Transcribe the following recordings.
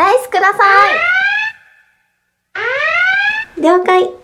ライスください。了解。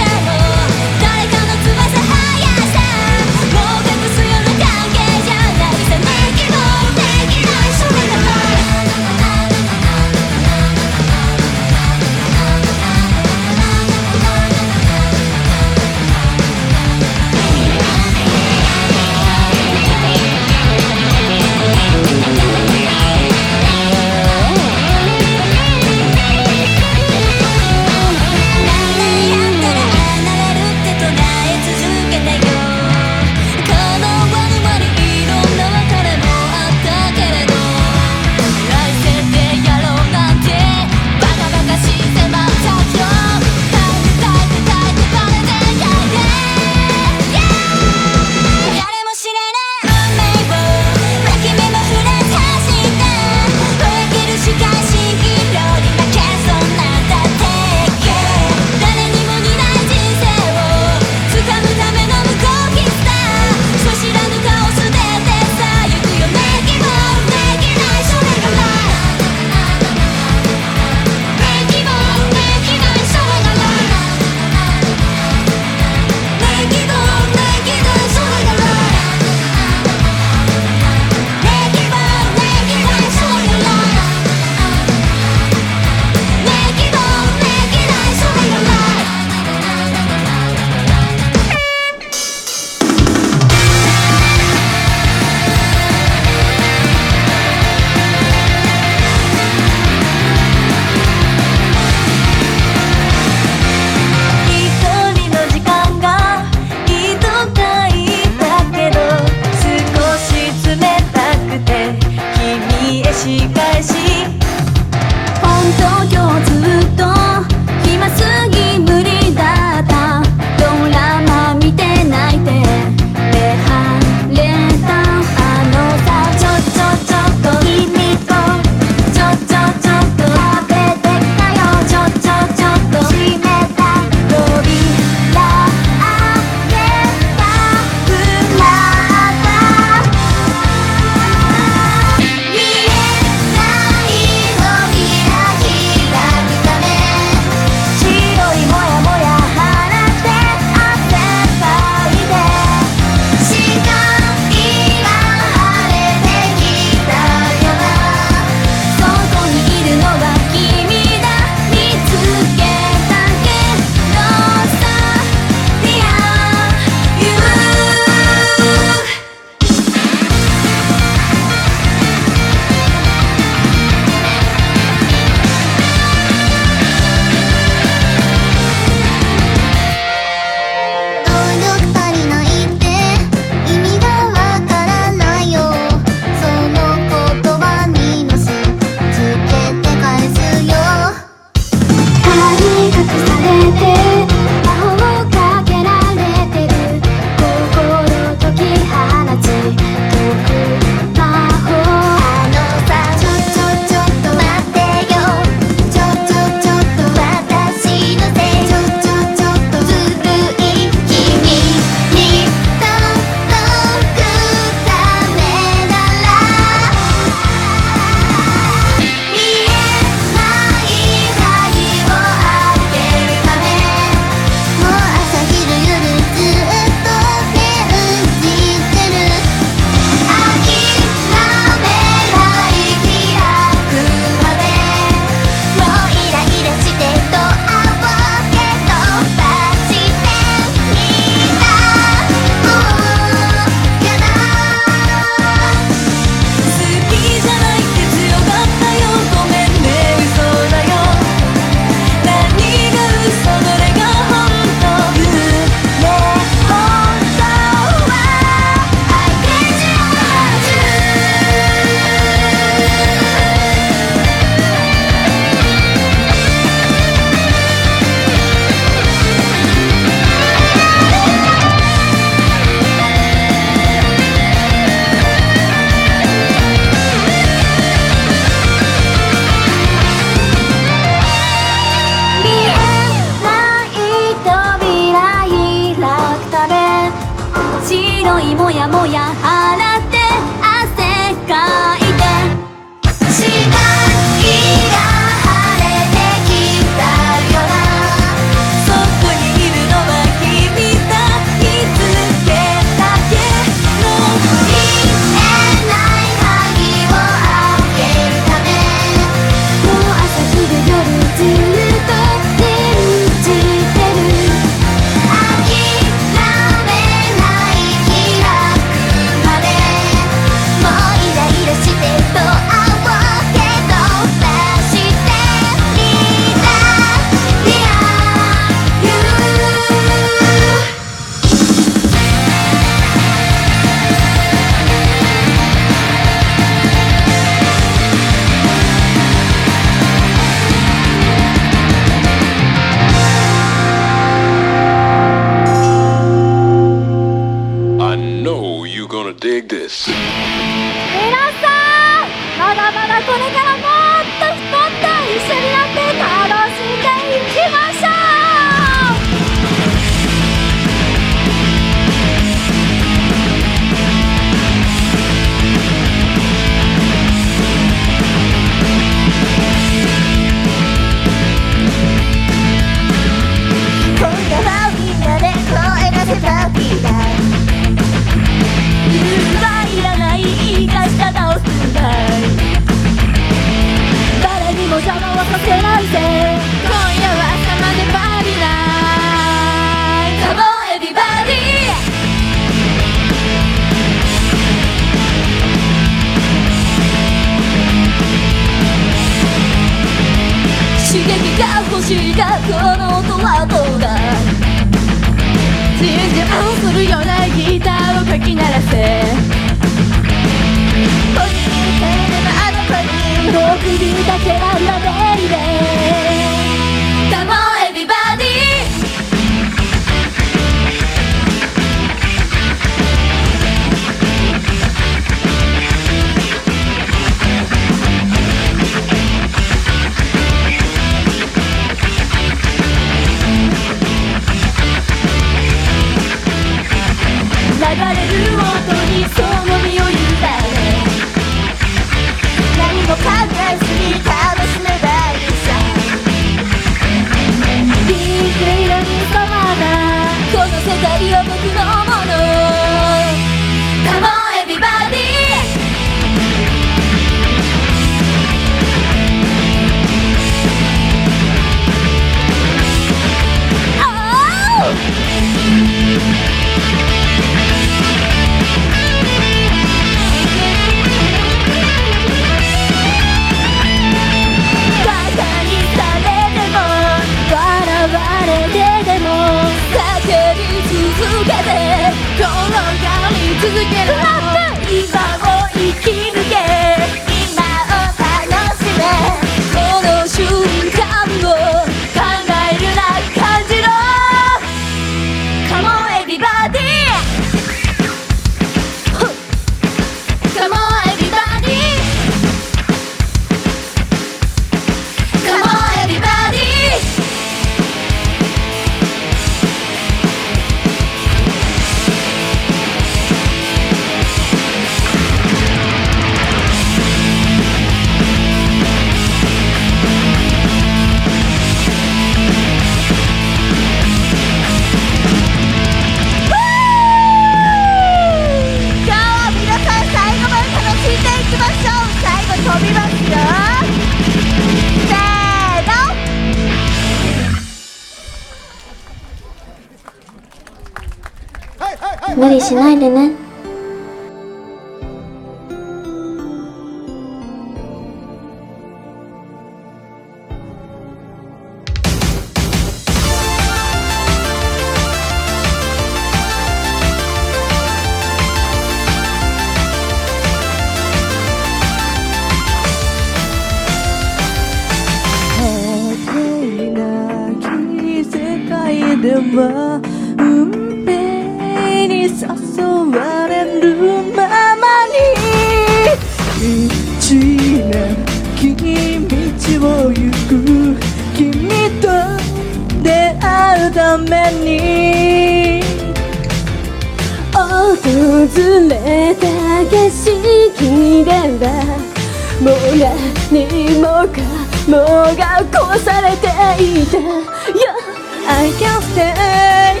I can't stay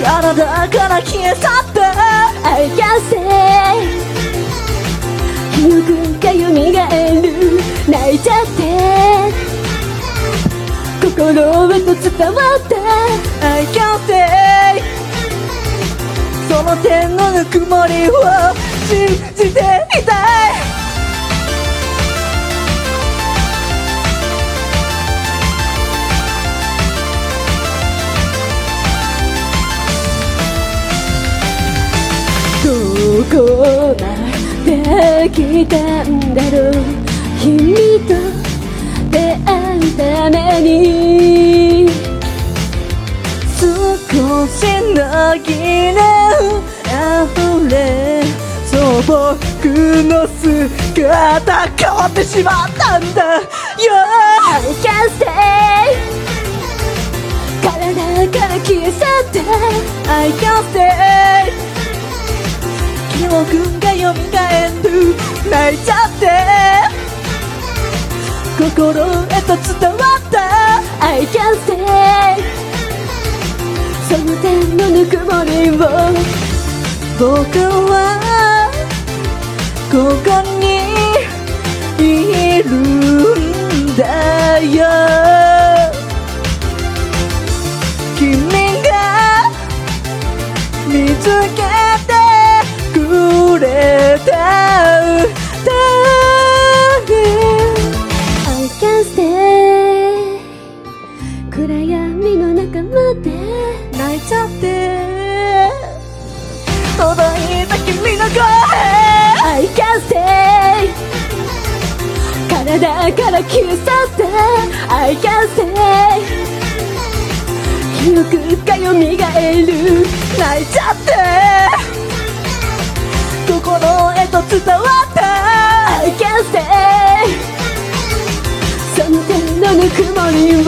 体から消え去った I can't stay 記憶が蘇る泣いちゃって心へと伝わった I can't say その手のぬくもりを信じていたいこまで来たんだろう君と出会うために少しの疑念溢れそう僕の姿変わってしまったんだよ I can't stay 体から消え去った I can't stay 記憶が蘇る。泣いちゃって。心へと伝わった。I can say その点のぬくもりを僕はここにいるんだよ。君が見つけちゃって。届いた君の声。I can't stay 体から消させ I can't stay 記憶が蘇る。泣いちゃって。心へと伝わった I can't stay その手のぬくもりを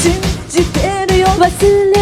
信じてるよ。忘れ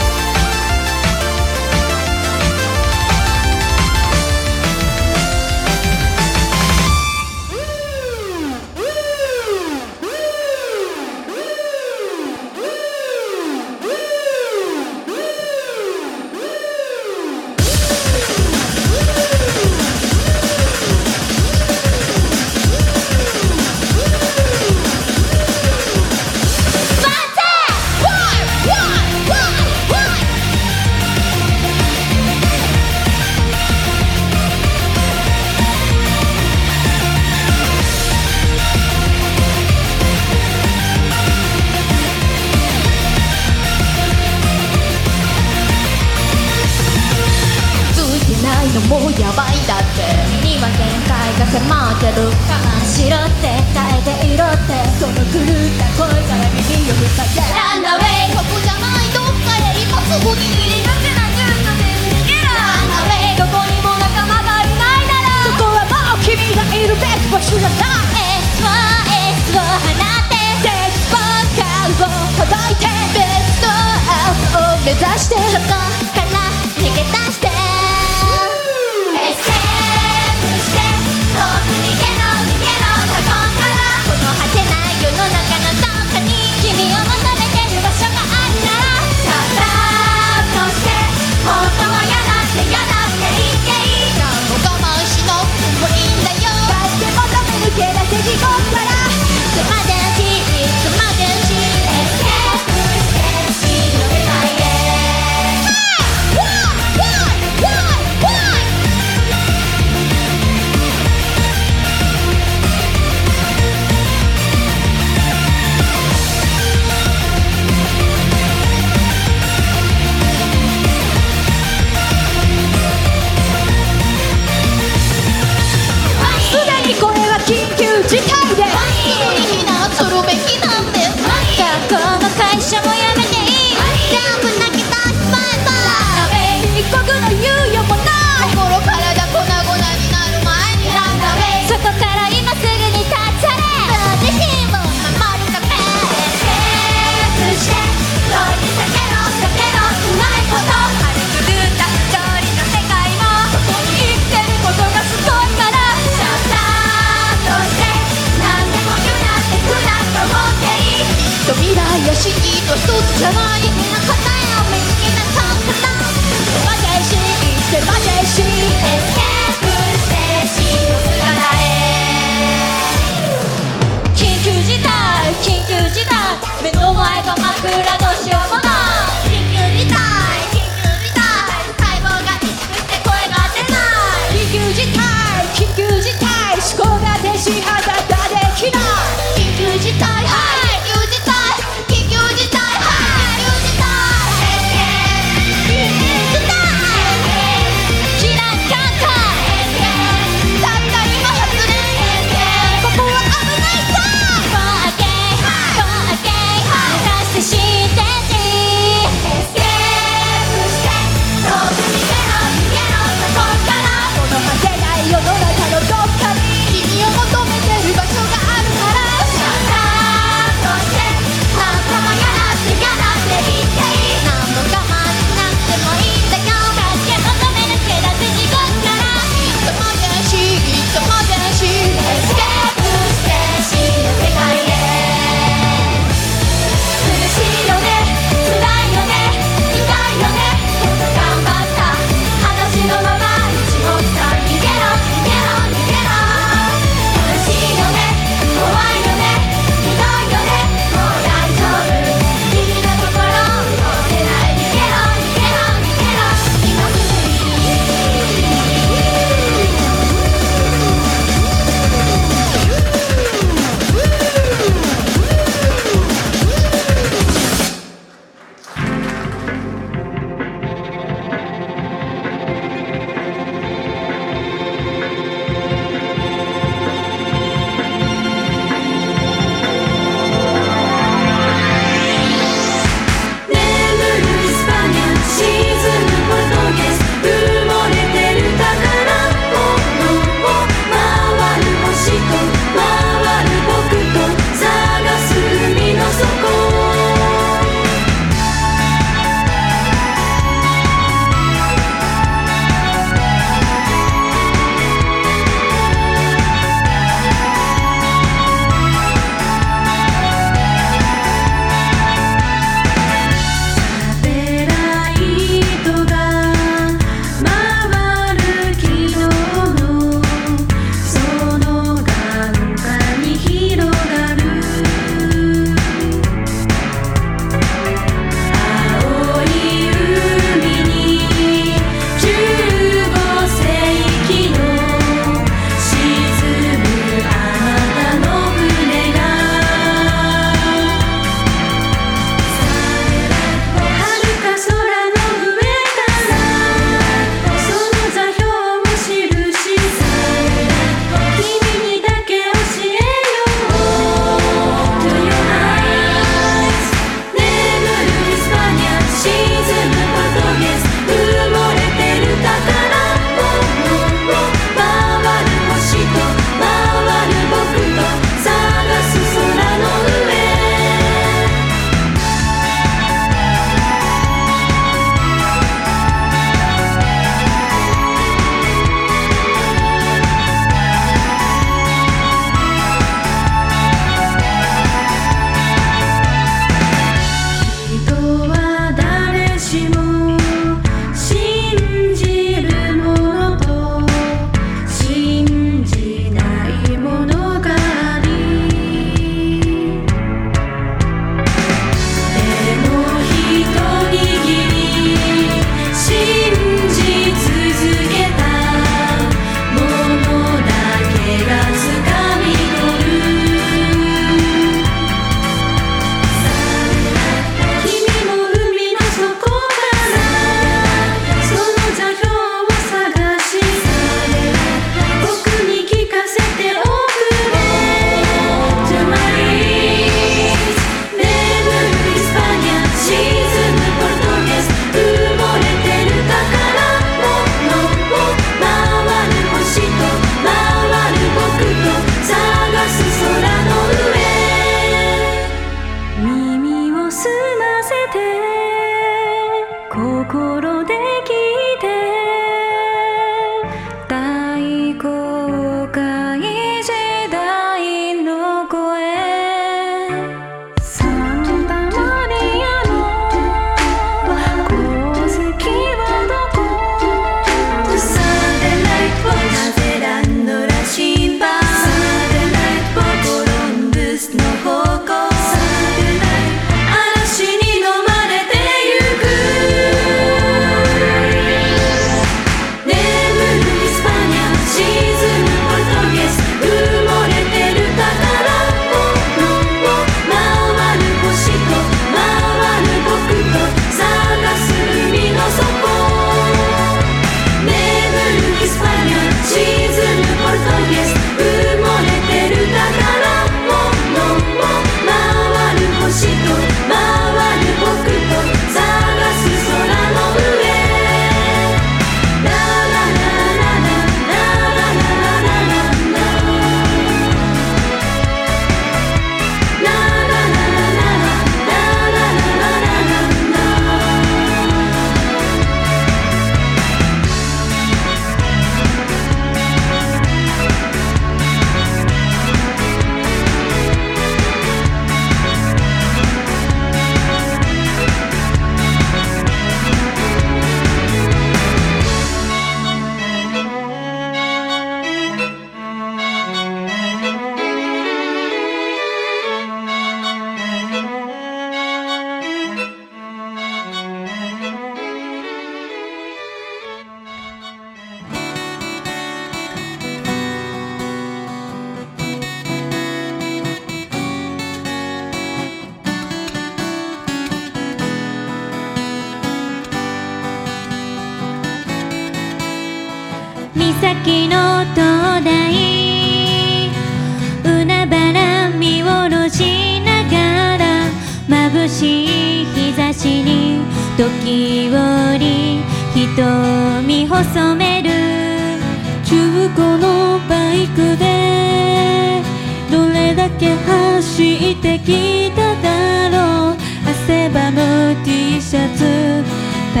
太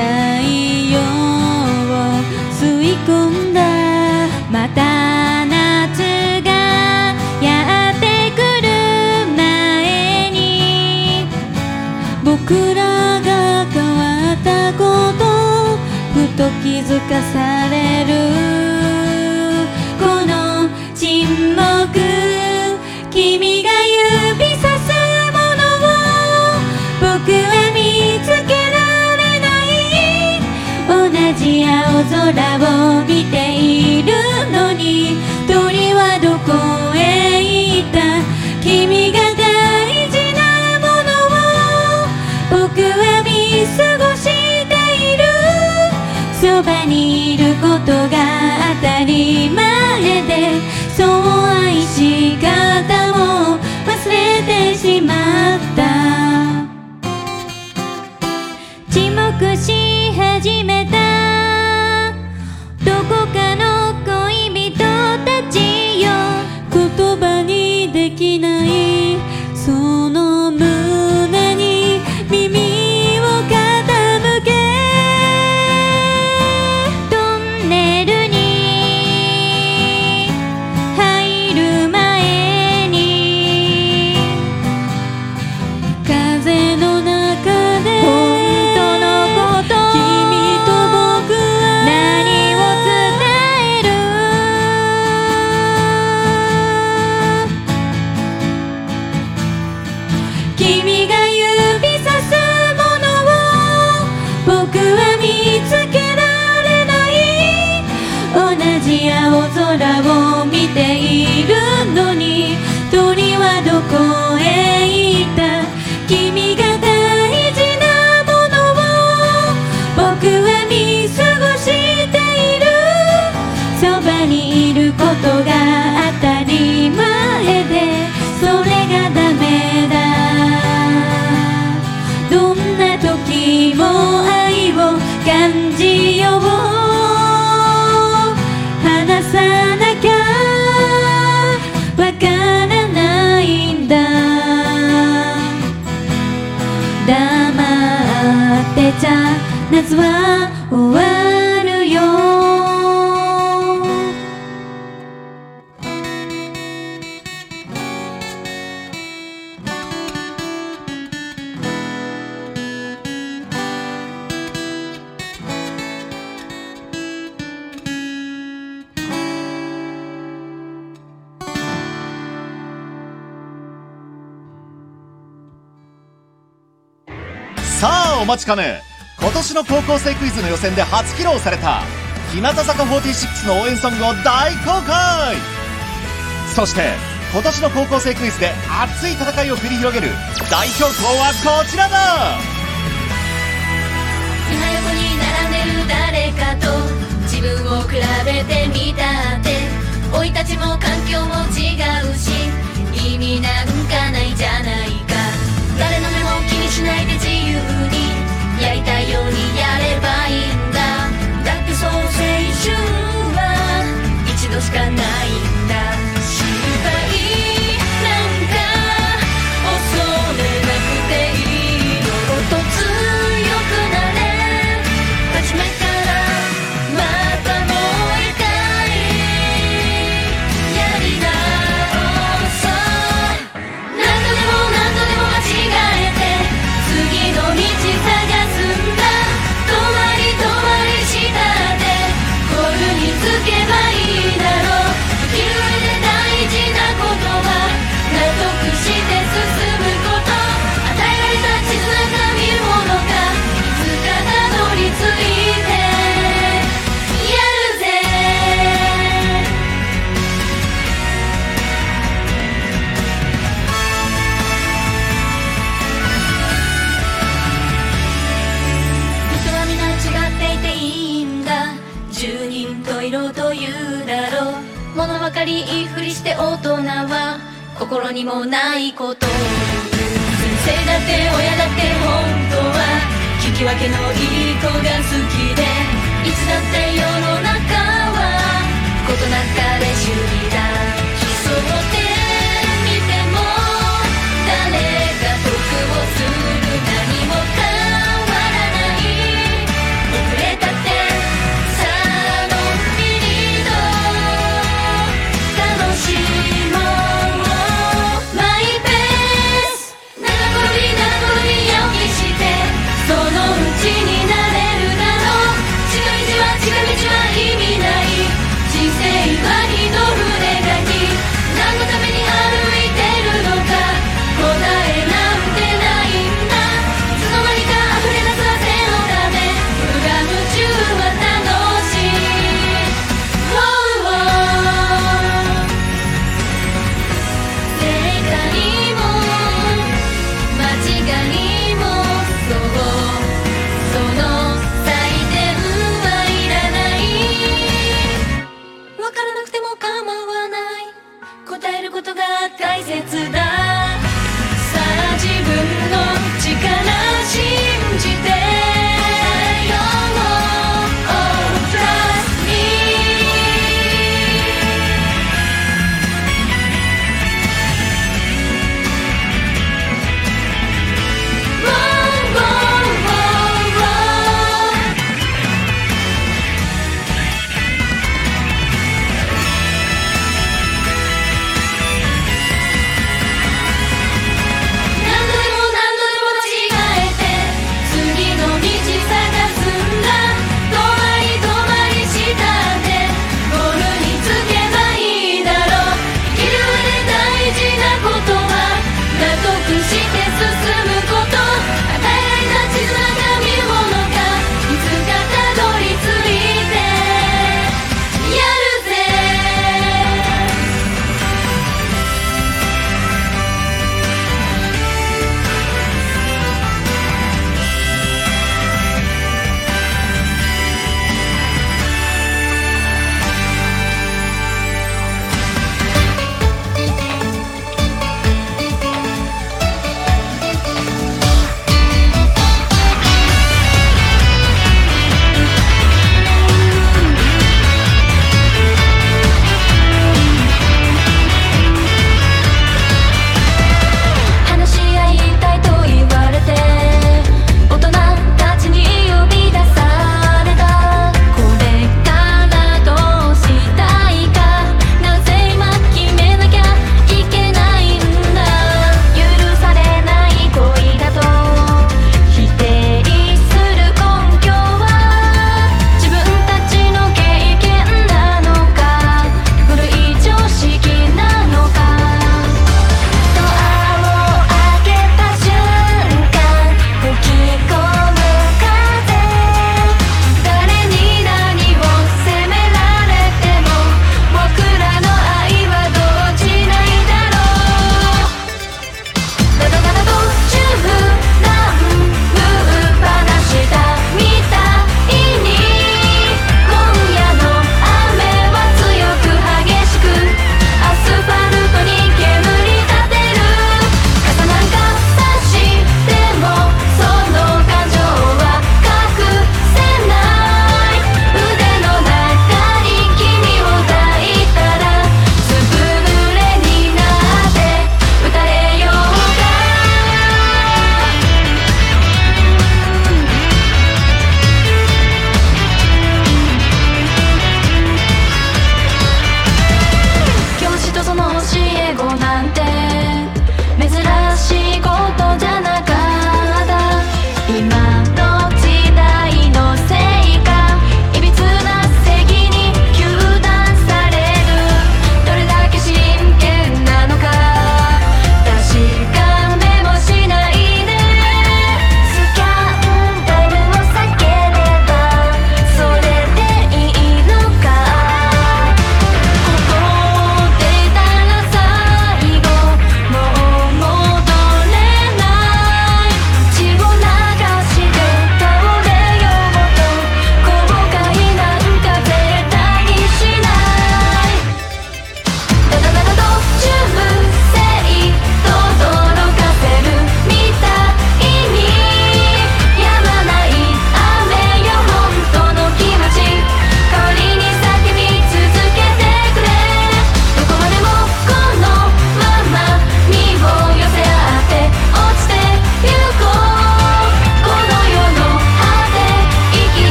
陽を吸い込んだまた夏がやってくる前に僕らが変わったことふと気づかされるこの沈黙。ことが当たり前でそう愛し方も忘れてしまった。黙ってちゃ夏は終わるよ。さあお待ちかね。年の高校生クイズの予選で初披露された日向坂46の応援ソングを大公開。そして今年の高校生クイズで熱い戦いを繰り広げる代表校はこちらだ。今横に並んでる誰かと自分を比べてみたって生い立ちも環境も違うし意味なんかないじゃないか。誰の目も気にしないで自由にやりたいようにやればいいんだ。だってそう青春は一度しかないんだ。心にもないこと。先生だって親だって本当は聞き分けのいい子が好きでいつだって世の中は異なったレシピだ。そ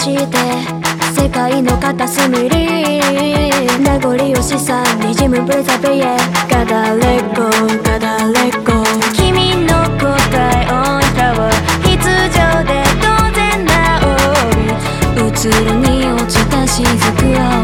して世界の片隅に名残惜しさにじむブレザビエ。ガダレコガダレコ君の答えオンタワー必要で当然なおう映るに落ちた雫を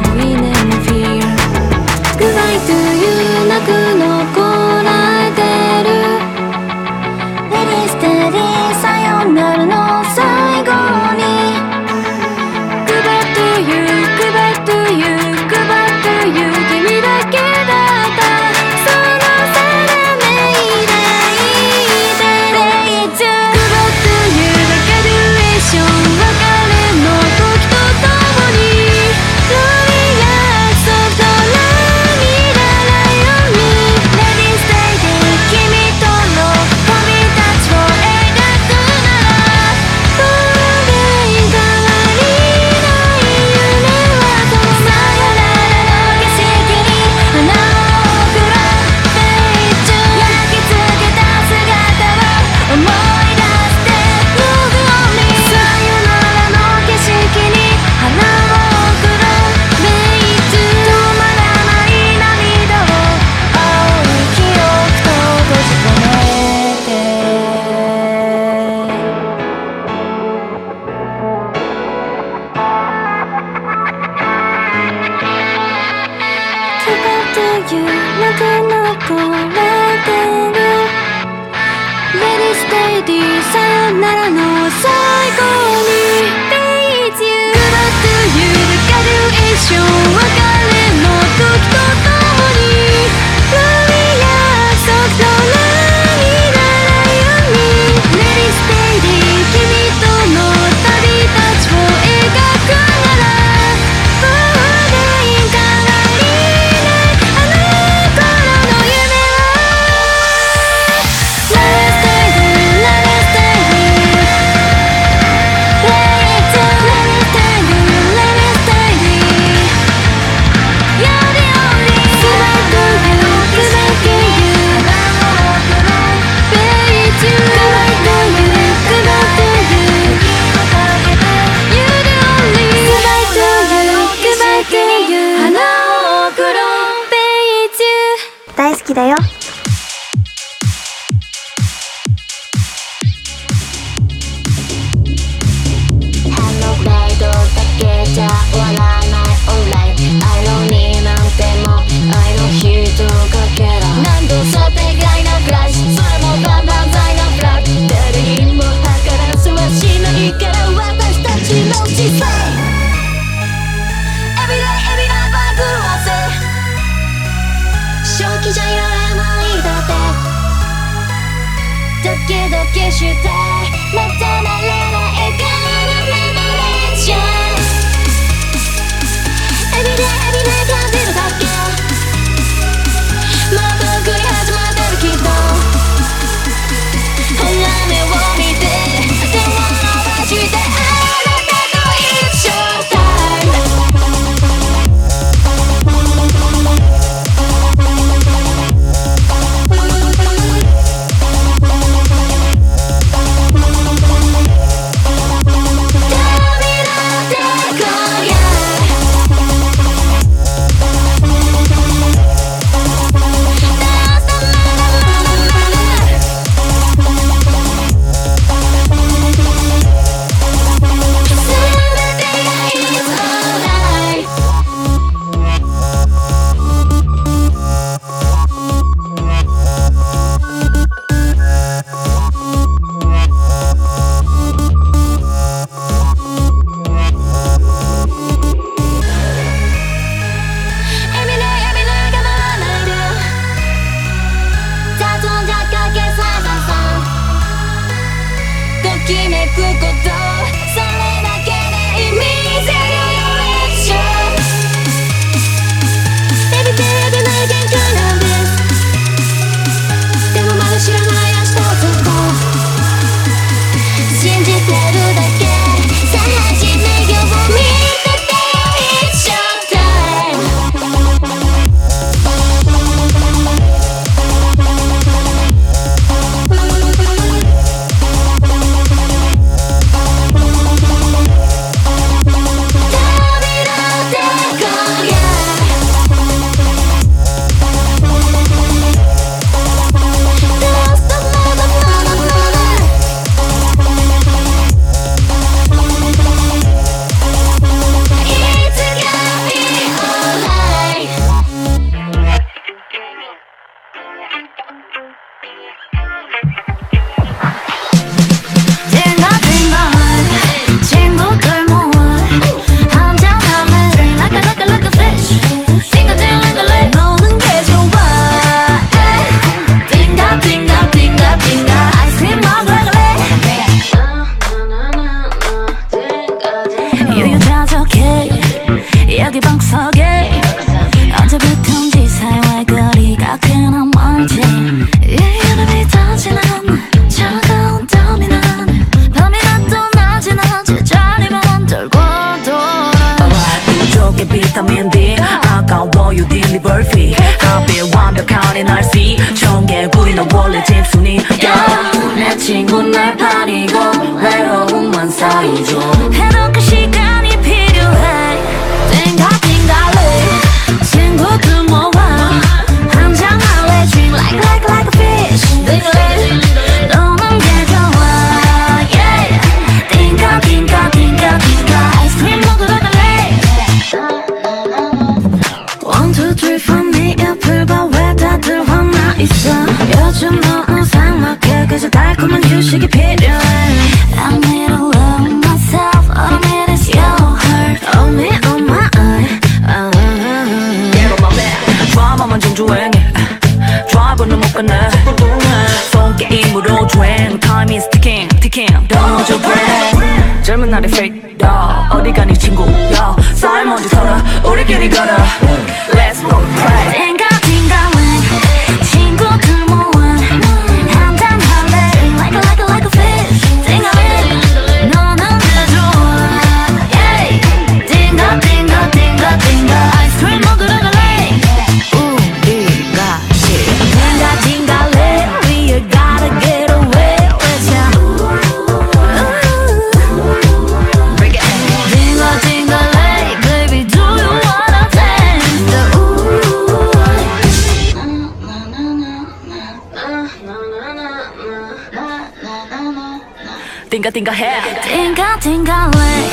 띵가 띵가 해 띵가 띵가래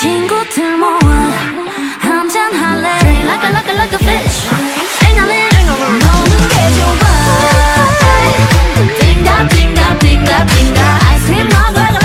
친구들 모아 한잔 할래 Like a like a like a fish 앵얼리 앵얼리 노는 게 좋아 띵가 띵가 띵가 띵가 아이스크림 먹으러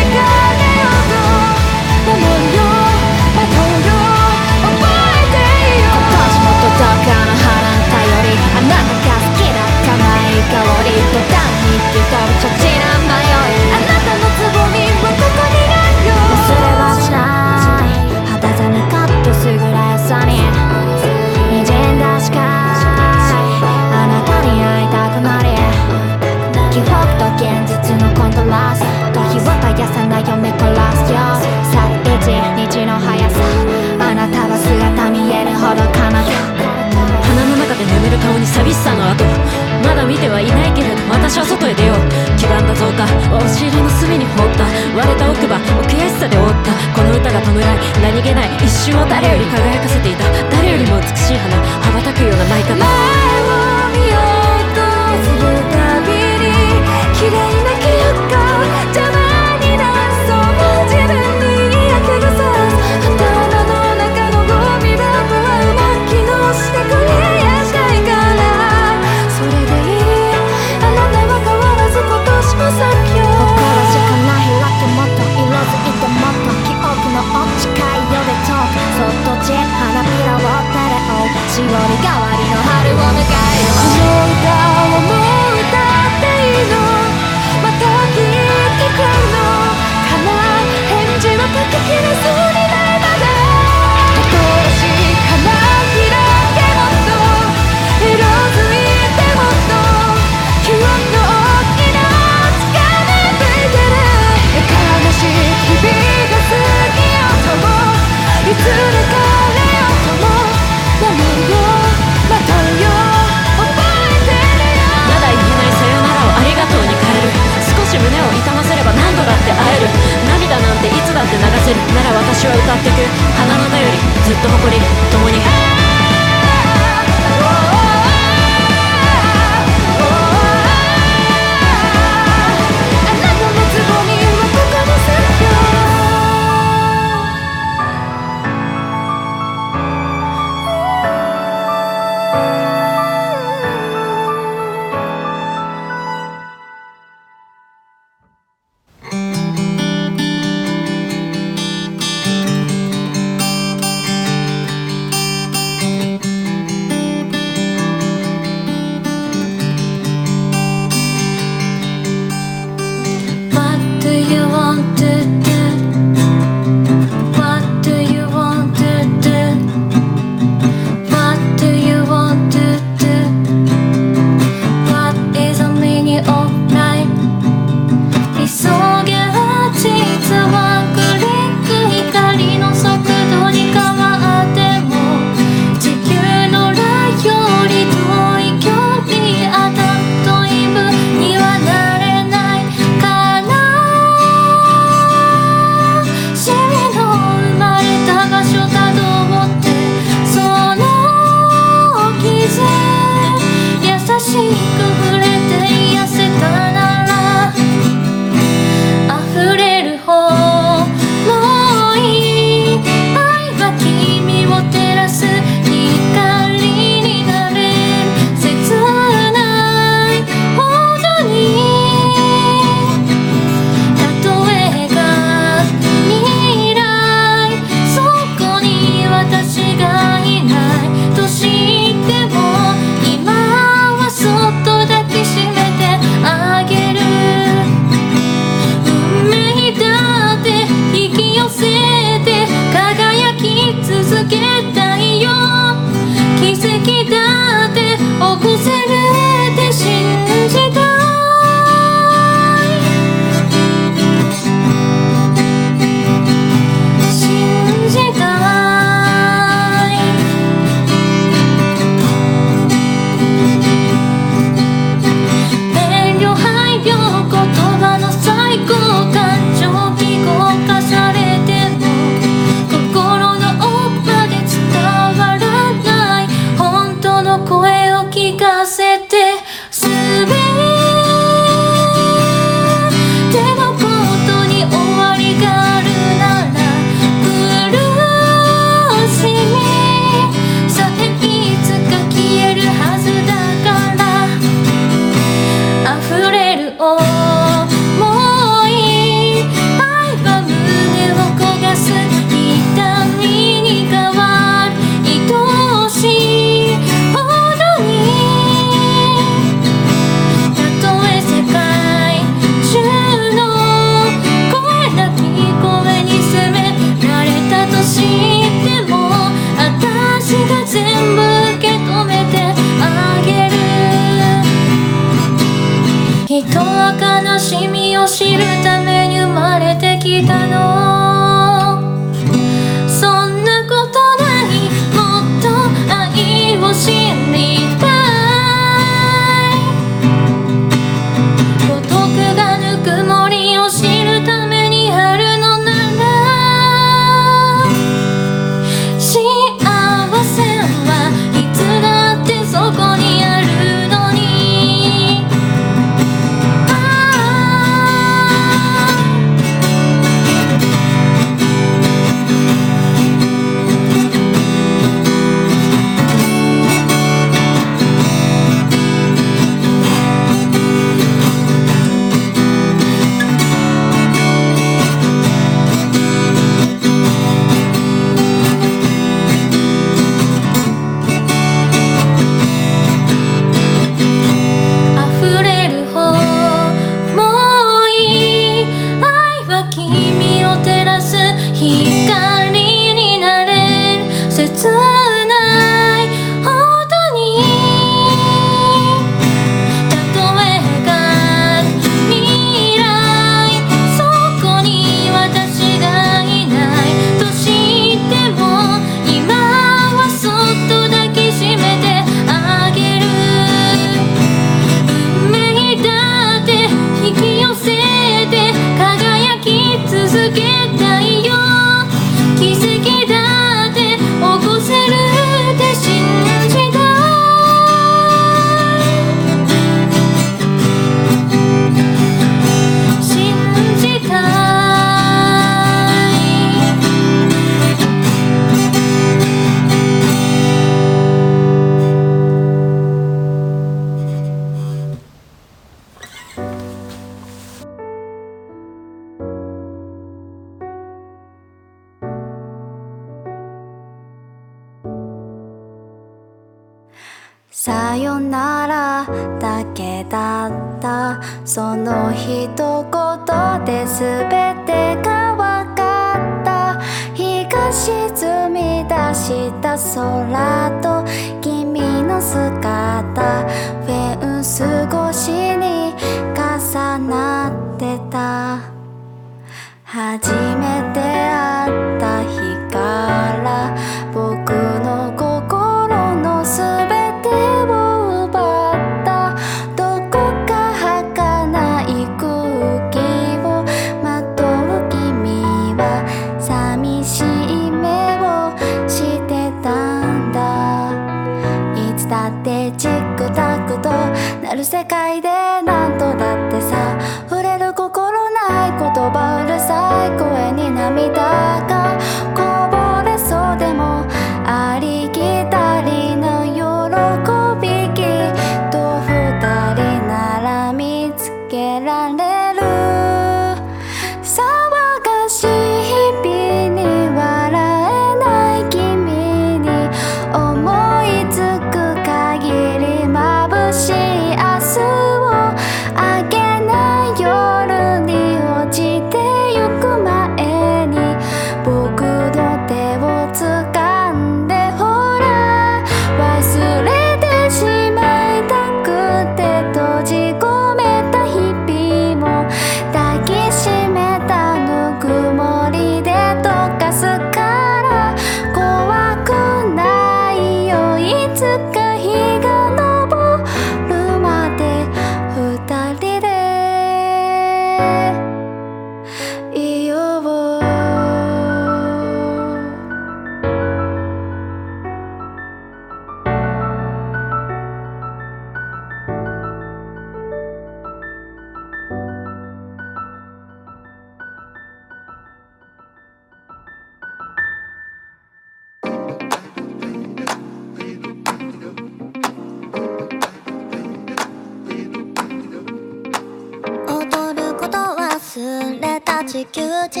地球時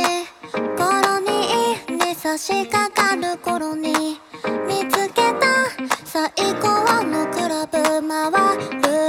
頃にに差し掛かる頃に見つけた最高のクラブ回る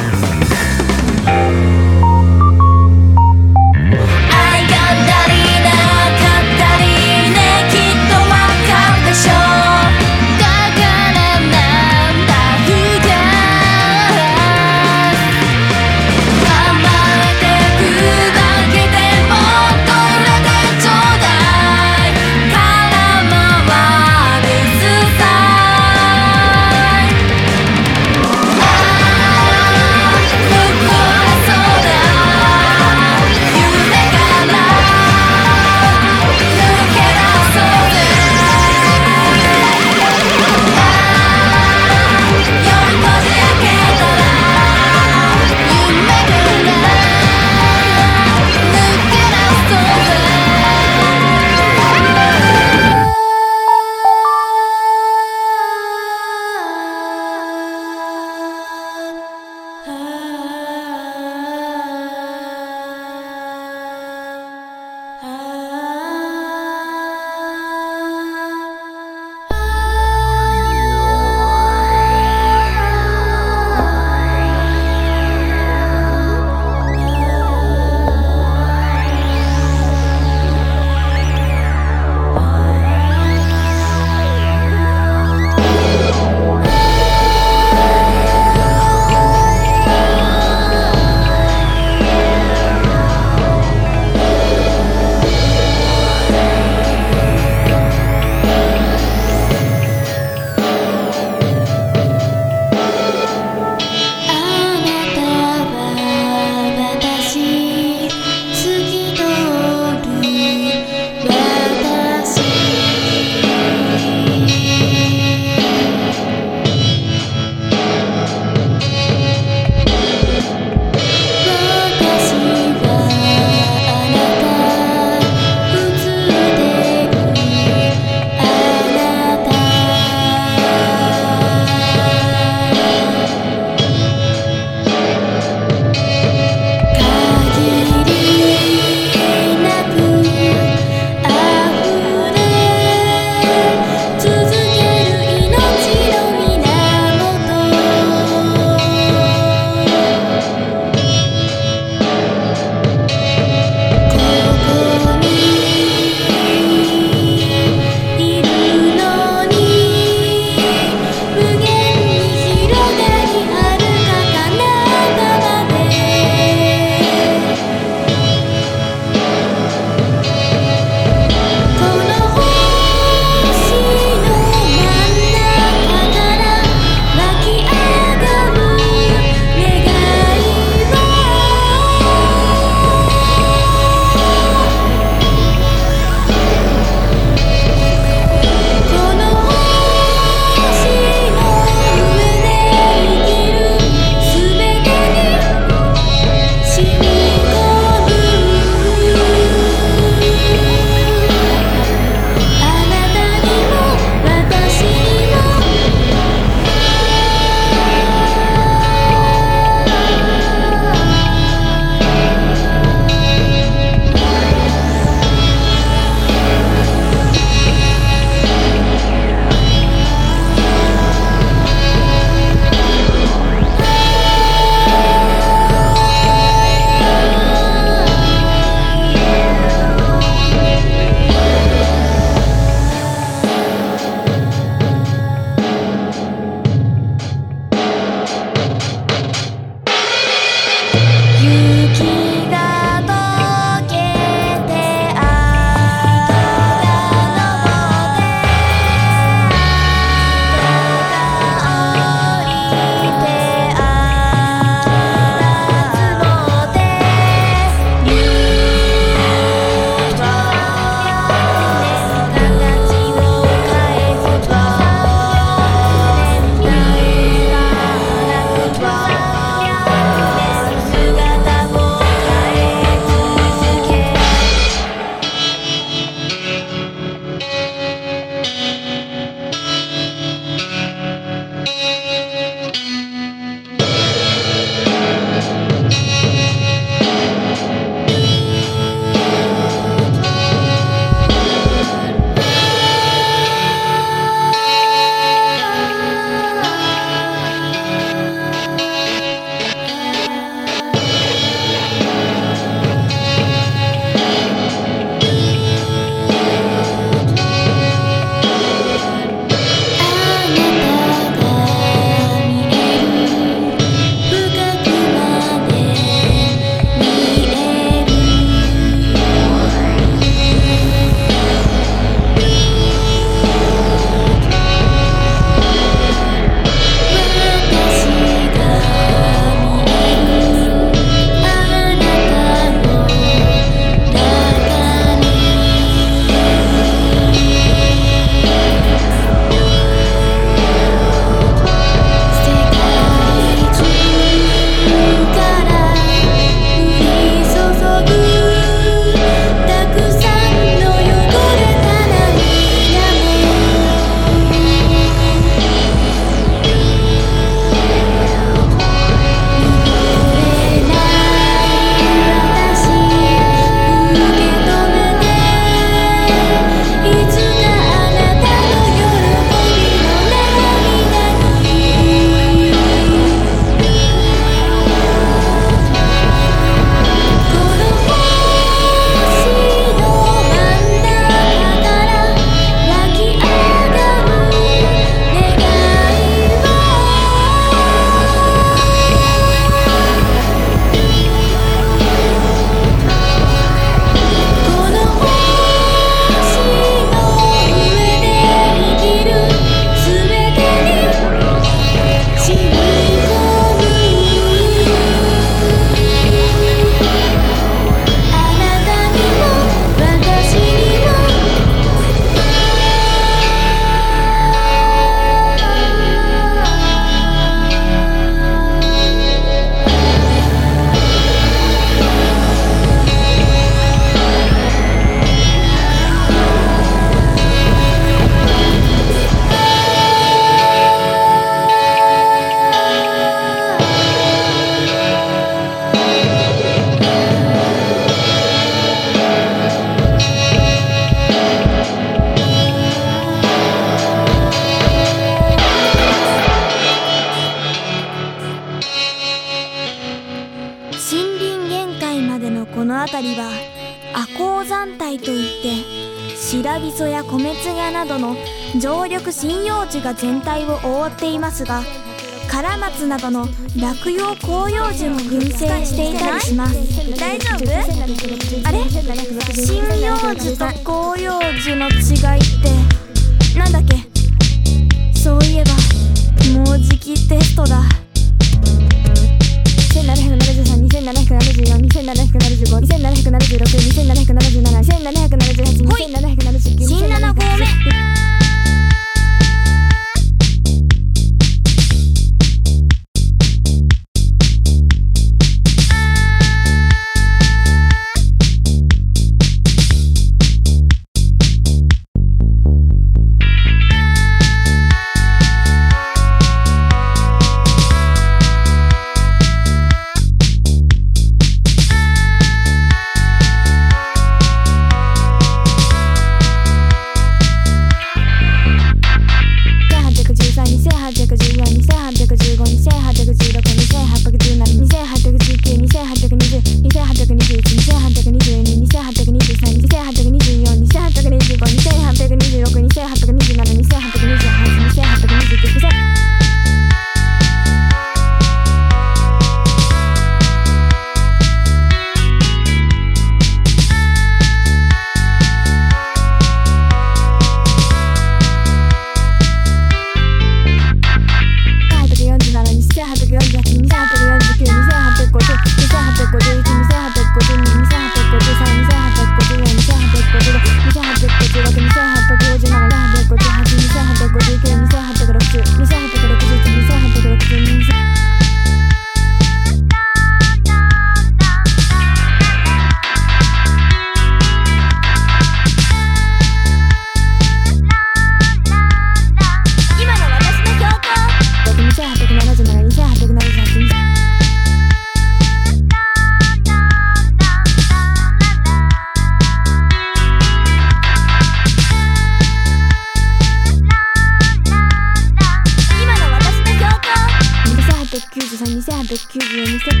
28932894 2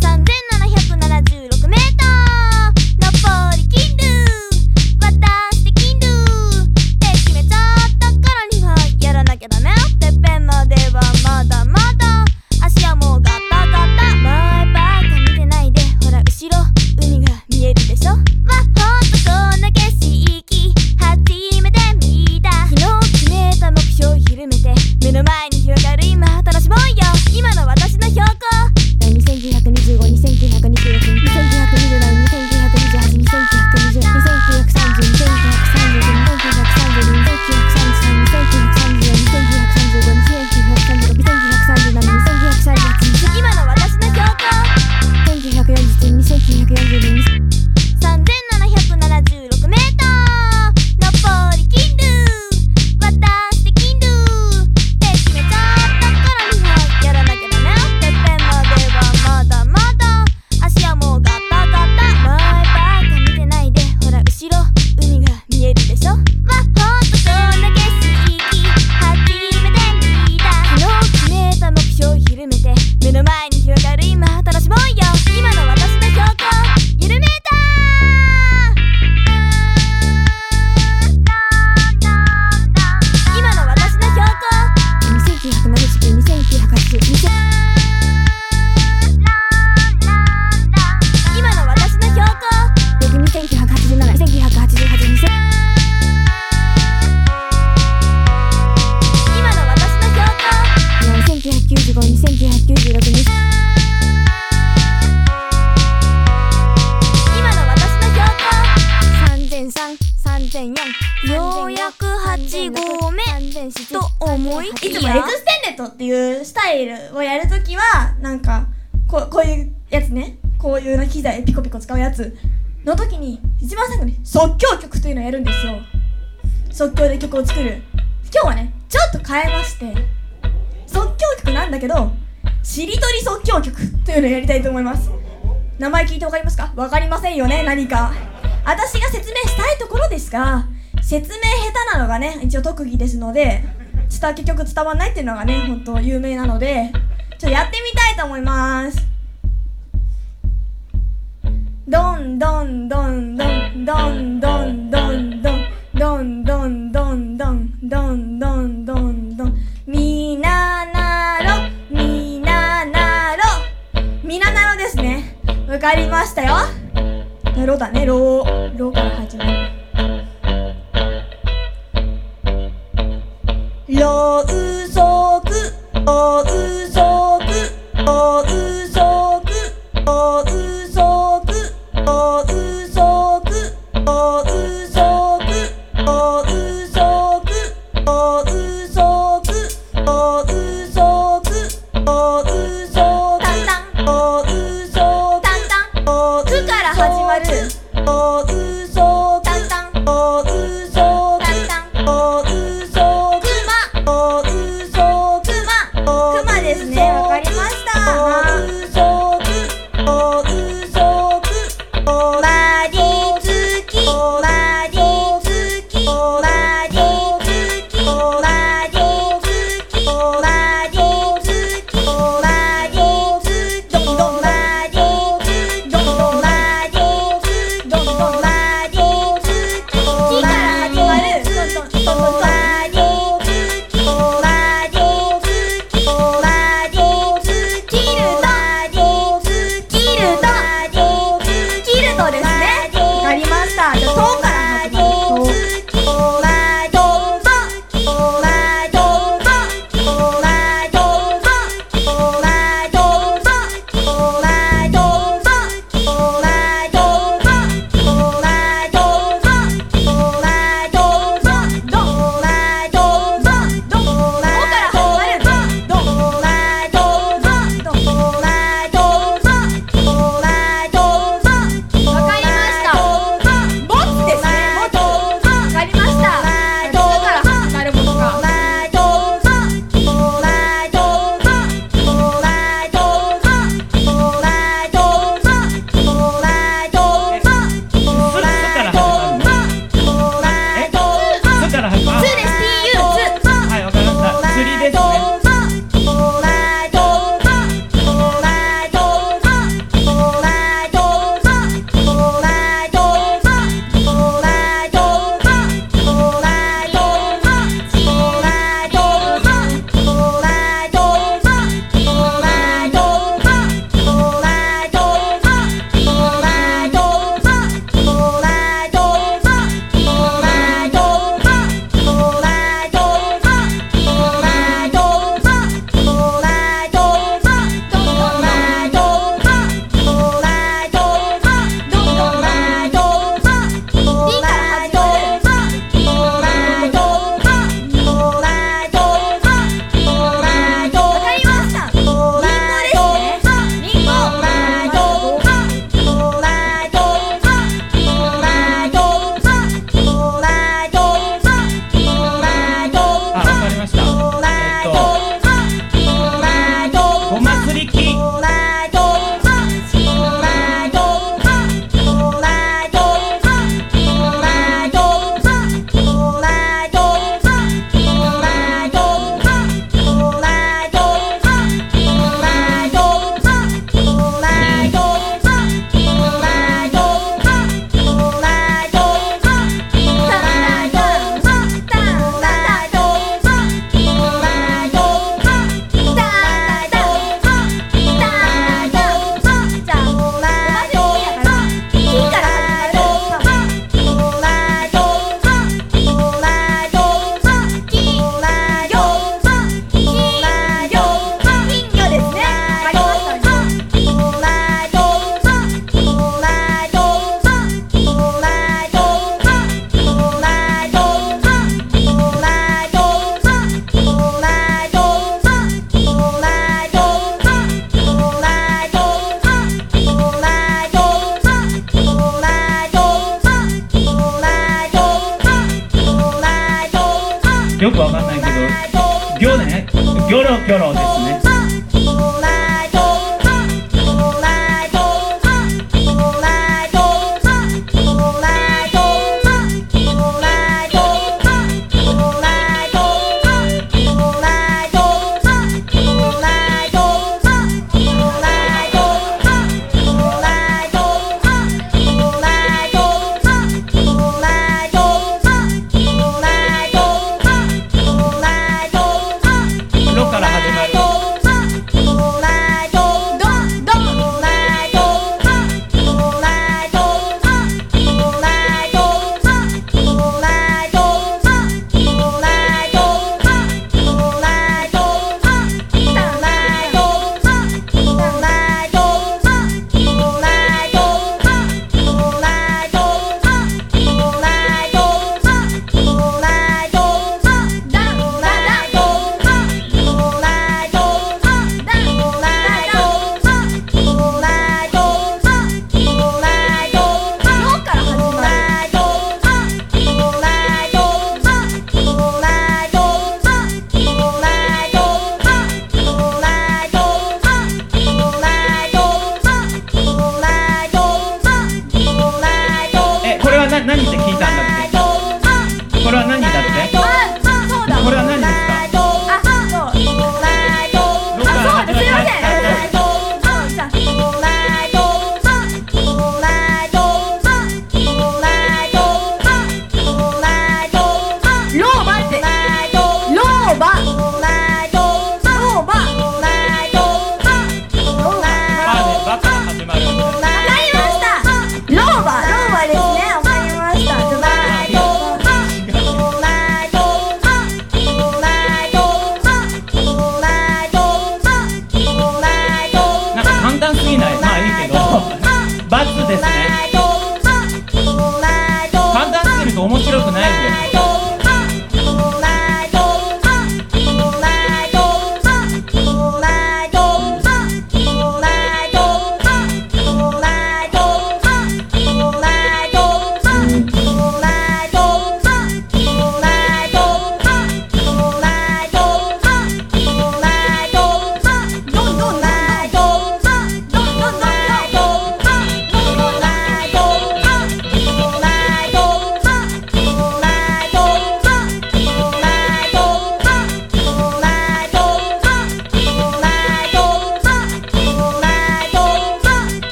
3 0 0特技ですので伝結局伝わんないっていうのがね本当有名なので。